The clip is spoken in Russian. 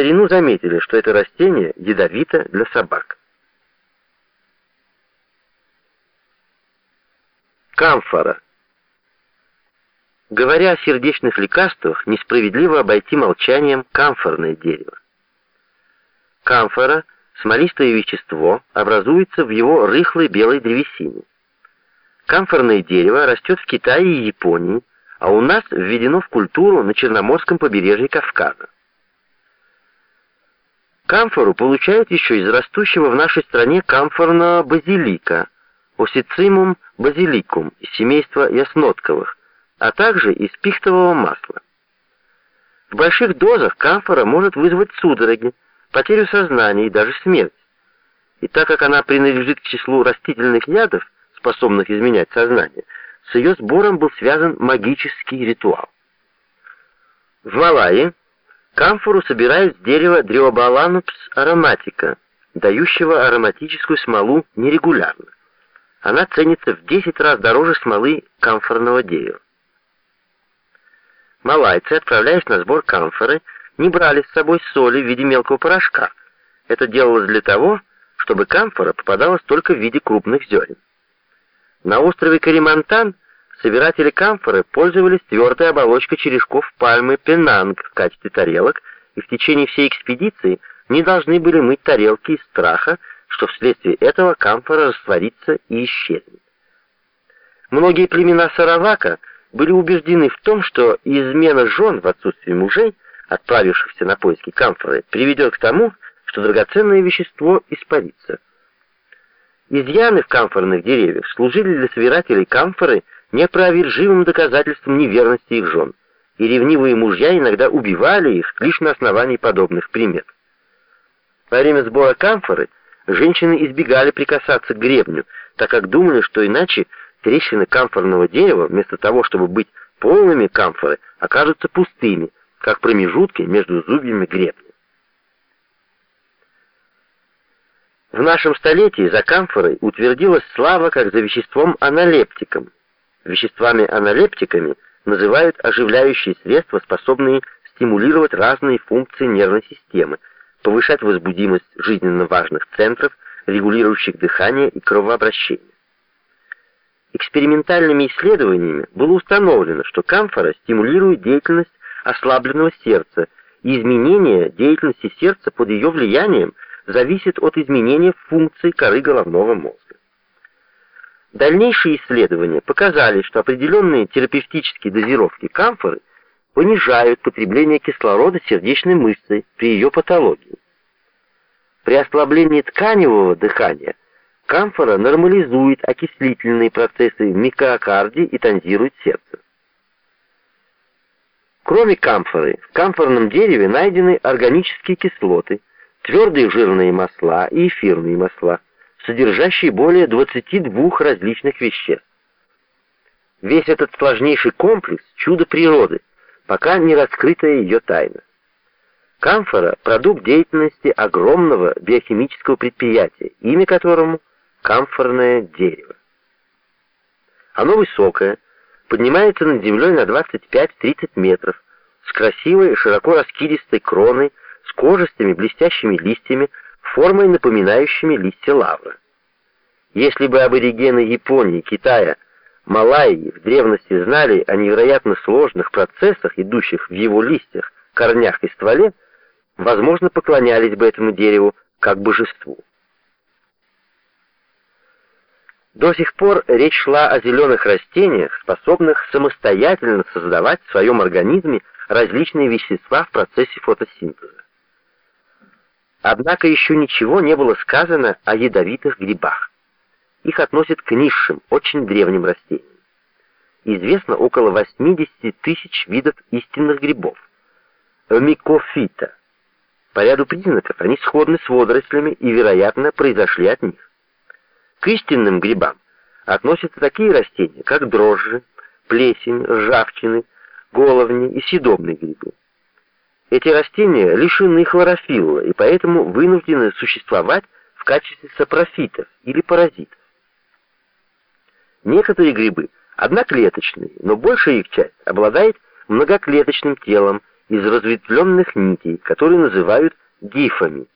старину заметили, что это растение ядовито для собак. Камфора. Говоря о сердечных лекарствах, несправедливо обойти молчанием камфорное дерево. Камфора, смолистое вещество, образуется в его рыхлой белой древесине. Камфорное дерево растет в Китае и Японии, а у нас введено в культуру на Черноморском побережье Кавказа. Камфору получают еще из растущего в нашей стране камфорного базилика, осицимум базиликум из семейства яснотковых, а также из пихтового масла. В больших дозах камфора может вызвать судороги, потерю сознания и даже смерть. И так как она принадлежит к числу растительных ядов, способных изменять сознание, с ее сбором был связан магический ритуал. В Малайи камфору собирают с дерева Дриобаланупс ароматика, дающего ароматическую смолу нерегулярно. Она ценится в 10 раз дороже смолы камфорного дерева. Малайцы, отправляясь на сбор камфоры, не брали с собой соли в виде мелкого порошка. Это делалось для того, чтобы камфора попадалась только в виде крупных зерен. На острове Каримантан собиратели камфоры пользовались твердой оболочкой черешков пальмы пенанг в качестве тарелок и в течение всей экспедиции не должны были мыть тарелки из страха, что вследствие этого камфора растворится и исчезнет. Многие племена Саравака были убеждены в том, что измена жен в отсутствие мужей, отправившихся на поиски камфоры, приведет к тому, что драгоценное вещество испарится. Изъяны в камфорных деревьях служили для собирателей камфоры неопровержимым доказательством неверности их жен, и ревнивые мужья иногда убивали их лишь на основании подобных примет. Во время сбора камфоры женщины избегали прикасаться к гребню, так как думали, что иначе трещины камфорного дерева, вместо того, чтобы быть полными камфоры, окажутся пустыми, как промежутки между зубьями гребня. В нашем столетии за камфорой утвердилась слава как за веществом-аналептиком. Веществами-аналептиками называют оживляющие средства, способные стимулировать разные функции нервной системы, повышать возбудимость жизненно важных центров, регулирующих дыхание и кровообращение. Экспериментальными исследованиями было установлено, что камфора стимулирует деятельность ослабленного сердца, и изменение деятельности сердца под ее влиянием зависит от изменения функций коры головного мозга. Дальнейшие исследования показали, что определенные терапевтические дозировки камфоры понижают потребление кислорода сердечной мышцы при ее патологии. При ослаблении тканевого дыхания камфора нормализует окислительные процессы в миокарде и тонзирует сердце. Кроме камфоры, в камфорном дереве найдены органические кислоты, твердые жирные масла и эфирные масла, содержащие более 22 различных веществ. Весь этот сложнейший комплекс – чудо природы, пока не раскрытая ее тайна. Камфора – продукт деятельности огромного биохимического предприятия, имя которому – камфорное дерево. Оно высокое, поднимается над землей на 25-30 метров, с красивой, широко раскидистой кроной, с кожистыми блестящими листьями, формой напоминающими листья лавры. Если бы аборигены Японии, Китая, Малайи в древности знали о невероятно сложных процессах, идущих в его листьях, корнях и стволе, возможно, поклонялись бы этому дереву как божеству. До сих пор речь шла о зеленых растениях, способных самостоятельно создавать в своем организме различные вещества в процессе фотосинтеза. Однако еще ничего не было сказано о ядовитых грибах. Их относят к низшим, очень древним растениям. Известно около 80 тысяч видов истинных грибов. Микофита. По ряду признаков они сходны с водорослями и, вероятно, произошли от них. К истинным грибам относятся такие растения, как дрожжи, плесень, ржавчины, головни и съедобные грибы. Эти растения лишены хлорофилла и поэтому вынуждены существовать в качестве сапрофитов или паразитов. Некоторые грибы одноклеточные, но большая их часть обладает многоклеточным телом из разветвленных нитей, которые называют дифами.